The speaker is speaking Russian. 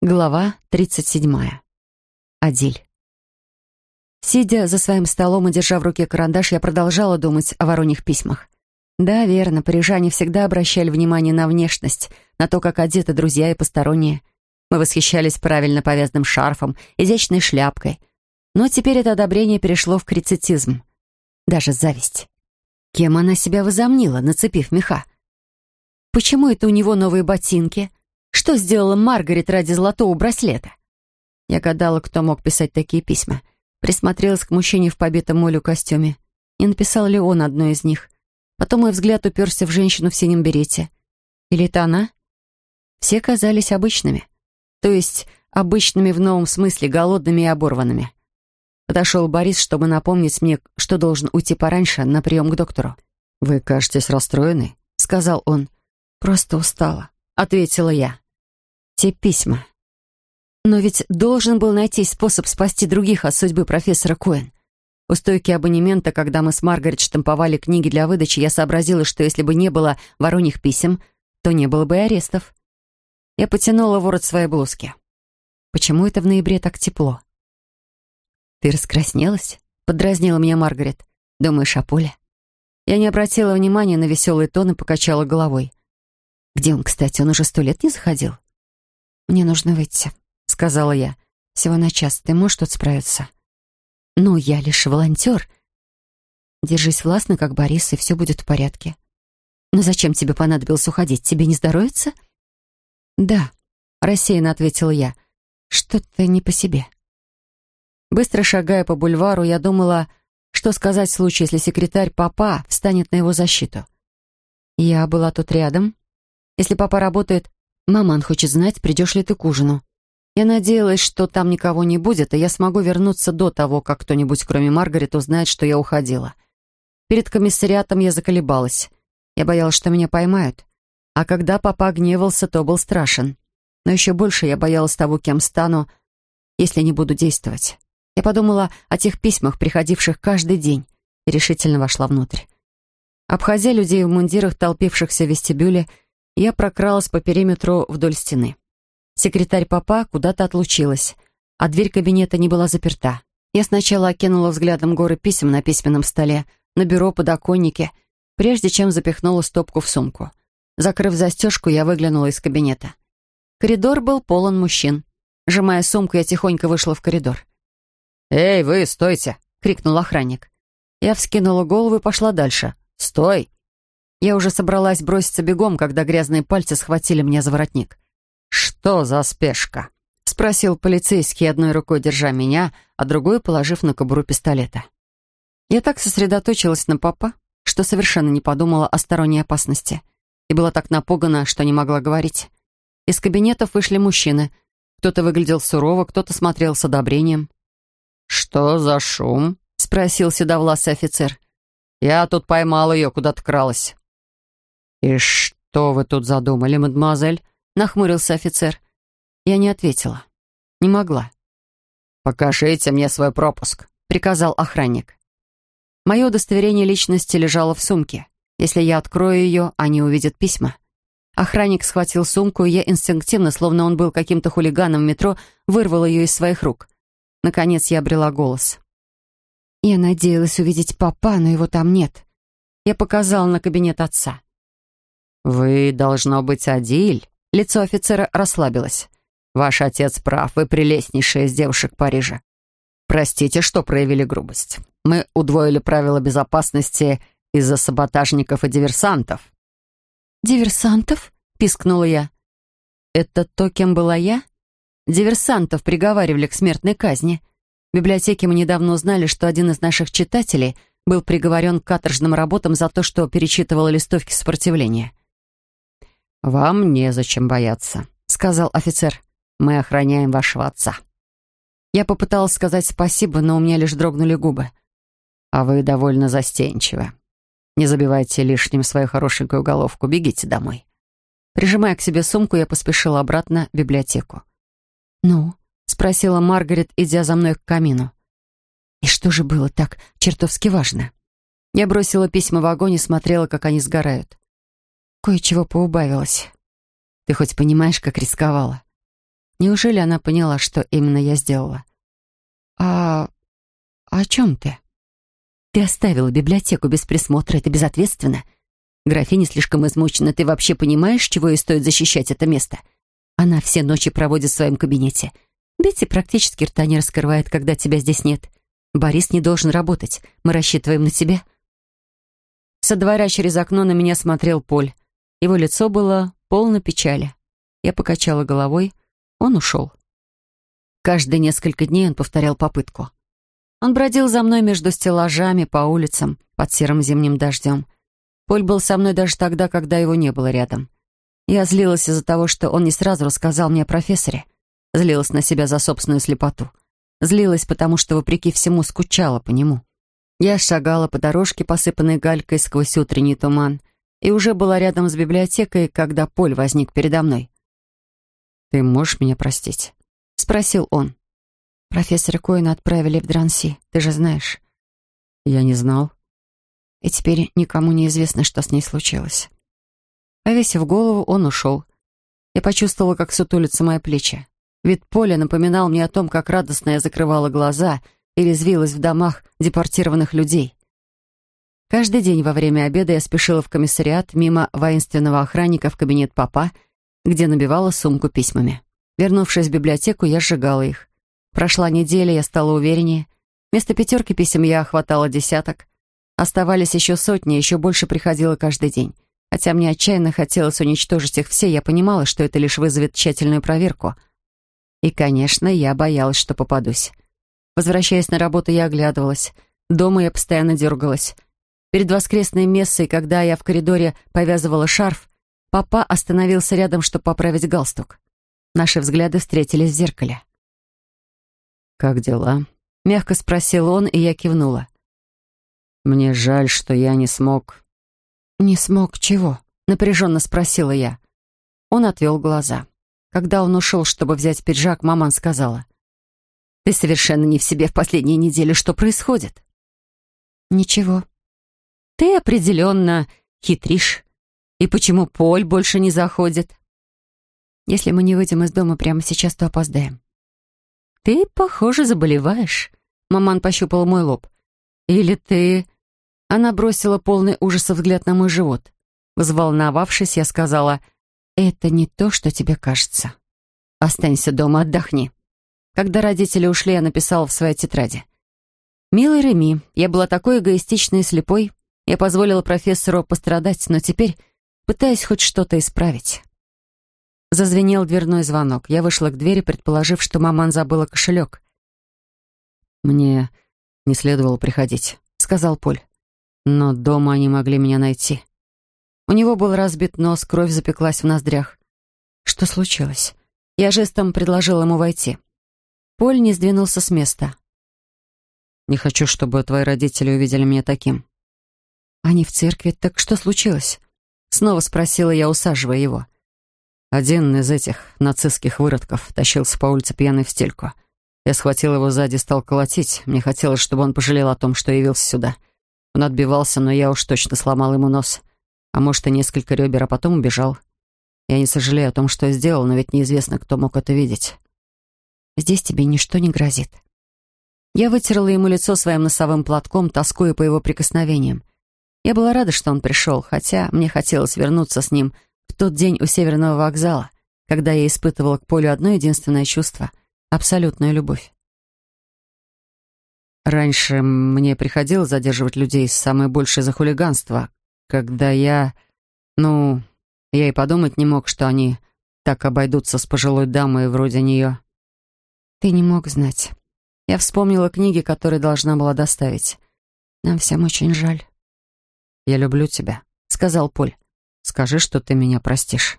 Глава 37. Адиль. Сидя за своим столом и держа в руке карандаш, я продолжала думать о вороньих письмах. Да, верно, парижане всегда обращали внимание на внешность, на то, как одеты друзья и посторонние. Мы восхищались правильно повязанным шарфом, изящной шляпкой. Но теперь это одобрение перешло в критицизм. Даже зависть. Кем она себя возомнила, нацепив меха? Почему это у него новые ботинки? Что сделала Маргарет ради золотого браслета? Я гадала, кто мог писать такие письма. Присмотрелась к мужчине в побитом молю костюме. Не написал ли он одно из них? Потом мой взгляд уперся в женщину в синем берете. Или это она? Все казались обычными. То есть обычными в новом смысле, голодными и оборванными. Подошел Борис, чтобы напомнить мне, что должен уйти пораньше на прием к доктору. «Вы кажетесь расстроенной», — сказал он. «Просто устала», — ответила я. «Те письма. Но ведь должен был найти способ спасти других от судьбы профессора Коэн. У стойки абонемента, когда мы с Маргарет штамповали книги для выдачи, я сообразила, что если бы не было вороньих писем, то не было бы и арестов. Я потянула ворот своей блузки. Почему это в ноябре так тепло? «Ты раскраснелась?» — подразнила меня Маргарет. «Думаешь о Поле?» Я не обратила внимания на веселый тон и покачала головой. «Где он, кстати? Он уже сто лет не заходил?» «Мне нужно выйти», — сказала я. «Всего на час. Ты можешь тут справиться?» «Ну, я лишь волонтер. Держись властно, как Борис, и все будет в порядке. Но зачем тебе понадобилось уходить? Тебе не здоровится?» «Да», — рассеянно ответила я. «Что-то не по себе». Быстро шагая по бульвару, я думала, что сказать в случае, если секретарь папа встанет на его защиту. Я была тут рядом. Если папа работает, маман хочет знать, придешь ли ты к ужину. Я надеялась, что там никого не будет, и я смогу вернуться до того, как кто-нибудь, кроме Маргарет, узнает, что я уходила. Перед комиссариатом я заколебалась. Я боялась, что меня поймают. А когда папа гневался, то был страшен. Но еще больше я боялась того, кем стану, если не буду действовать. Я подумала о тех письмах, приходивших каждый день, и решительно вошла внутрь. Обходя людей в мундирах, толпившихся в вестибюле, я прокралась по периметру вдоль стены. Секретарь папа куда-то отлучилась, а дверь кабинета не была заперта. Я сначала окинула взглядом горы писем на письменном столе, на бюро, подоконнике, прежде чем запихнула стопку в сумку. Закрыв застежку, я выглянула из кабинета. Коридор был полон мужчин. Сжимая сумку, я тихонько вышла в коридор. «Эй, вы, стойте!» — крикнул охранник. Я вскинула голову и пошла дальше. «Стой!» Я уже собралась броситься бегом, когда грязные пальцы схватили меня за воротник. «Что за спешка?» — спросил полицейский, одной рукой держа меня, а другой положив на кобуру пистолета. Я так сосредоточилась на папа, что совершенно не подумала о сторонней опасности. И была так напугана, что не могла говорить. Из кабинетов вышли мужчины. Кто-то выглядел сурово, кто-то смотрел с одобрением. «Что за шум?» — спросил седовласый офицер. «Я тут поймал ее, куда-то кралась». «И что вы тут задумали, мадемуазель?» — нахмурился офицер. Я не ответила. Не могла. «Покажите мне свой пропуск», — приказал охранник. Мое удостоверение личности лежало в сумке. Если я открою ее, они увидят письма. Охранник схватил сумку, и я инстинктивно, словно он был каким-то хулиганом в метро, вырвал ее из своих рук. Наконец я обрела голос. Я надеялась увидеть папа, но его там нет. Я показала на кабинет отца. «Вы, должно быть, Адиль?» Лицо офицера расслабилось. «Ваш отец прав, вы прелестнейшая из девушек Парижа. Простите, что проявили грубость. Мы удвоили правила безопасности из-за саботажников и диверсантов». «Диверсантов?» — пискнула я. «Это то, кем была я?» Диверсантов приговаривали к смертной казни. В библиотеке мы недавно узнали, что один из наших читателей был приговорен к каторжным работам за то, что перечитывал листовки сопротивления. «Вам незачем бояться», — сказал офицер. «Мы охраняем вашего отца». Я попыталась сказать спасибо, но у меня лишь дрогнули губы. «А вы довольно застенчивы. Не забивайте лишним свою хорошенькую головку, бегите домой». Прижимая к себе сумку, я поспешила обратно в библиотеку. «Ну?» — спросила Маргарет, идя за мной к камину. «И что же было так чертовски важно?» Я бросила письма в огонь и смотрела, как они сгорают. Кое-чего поубавилось. Ты хоть понимаешь, как рисковала? Неужели она поняла, что именно я сделала? «А... о чем ты?» «Ты оставила библиотеку без присмотра, это безответственно. Графиня слишком измучена, ты вообще понимаешь, чего ей стоит защищать это место? Она все ночи проводит в своем кабинете. Бетти практически рта не раскрывает, когда тебя здесь нет. Борис не должен работать, мы рассчитываем на тебя». Со двора через окно на меня смотрел Поль. Его лицо было полно печали. Я покачала головой, он ушел. Каждые несколько дней он повторял попытку. Он бродил за мной между стеллажами, по улицам, под серым зимним дождем. Поль был со мной даже тогда, когда его не было рядом. Я злилась из-за того, что он не сразу рассказал мне о профессоре. Злилась на себя за собственную слепоту. Злилась, потому что, вопреки всему, скучала по нему. Я шагала по дорожке, посыпанной галькой сквозь утренний туман, и уже была рядом с библиотекой, когда Поль возник передо мной. «Ты можешь меня простить?» — спросил он. «Профессора Коина отправили в Дранси, ты же знаешь». «Я не знал». «И теперь никому не известно, что с ней случилось». Повесив голову, он ушел. Я почувствовала, как сутулятся мои плечи. Вид поля напоминал мне о том, как радостно я закрывала глаза и резвилась в домах депортированных людей. Каждый день во время обеда я спешила в комиссариат мимо воинственного охранника в кабинет папа — где набивала сумку письмами. Вернувшись в библиотеку, я сжигала их. Прошла неделя, я стала увереннее. Вместо пятерки писем я охватала десяток. Оставались еще сотни, еще больше приходило каждый день. Хотя мне отчаянно хотелось уничтожить их все, я понимала, что это лишь вызовет тщательную проверку. И, конечно, я боялась, что попадусь. Возвращаясь на работу, я оглядывалась. Дома я постоянно дергалась. Перед воскресной мессой, когда я в коридоре повязывала шарф, Папа остановился рядом, чтобы поправить галстук. Наши взгляды встретились в зеркале. «Как дела?» — мягко спросил он, и я кивнула. «Мне жаль, что я не смог...» «Не смог чего?» — напряженно спросила я. Он отвел глаза. Когда он ушел, чтобы взять пиджак, маман сказала. «Ты совершенно не в себе в последние недели. Что происходит?» «Ничего». «Ты определенно хитришь. И почему Поль больше не заходит? Если мы не выйдем из дома прямо сейчас, то опоздаем. Ты, похоже, заболеваешь. Маман пощупала мой лоб. Или ты... Она бросила полный ужаса взгляд на мой живот. Взволновавшись, я сказала, «Это не то, что тебе кажется. Останься дома, отдохни». Когда родители ушли, я написала в своей тетради. «Милый Реми, я была такой эгоистичной и слепой. Я позволила профессору пострадать, но теперь пытаясь хоть что-то исправить. Зазвенел дверной звонок. Я вышла к двери, предположив, что маман забыла кошелек. «Мне не следовало приходить», — сказал Поль. «Но дома они могли меня найти». У него был разбит нос, кровь запеклась в ноздрях. Что случилось? Я жестом предложила ему войти. Поль не сдвинулся с места. «Не хочу, чтобы твои родители увидели меня таким». «Они в церкви, так что случилось?» Снова спросила я, усаживая его. Один из этих нацистских выродков тащился по улице пьяный в стельку. Я схватил его сзади и стал колотить. Мне хотелось, чтобы он пожалел о том, что явился сюда. Он отбивался, но я уж точно сломал ему нос. А может, и несколько ребер, а потом убежал. Я не сожалею о том, что сделал, но ведь неизвестно, кто мог это видеть. Здесь тебе ничто не грозит. Я вытерла ему лицо своим носовым платком, тоскуя по его прикосновениям. Я была рада, что он пришел, хотя мне хотелось вернуться с ним в тот день у Северного вокзала, когда я испытывала к Полю одно единственное чувство — абсолютную любовь. Раньше мне приходилось задерживать людей самое большее за хулиганство, когда я... Ну, я и подумать не мог, что они так обойдутся с пожилой дамой вроде нее. Ты не мог знать. Я вспомнила книги, которые должна была доставить. Нам всем очень жаль. «Я люблю тебя», — сказал Поль. «Скажи, что ты меня простишь».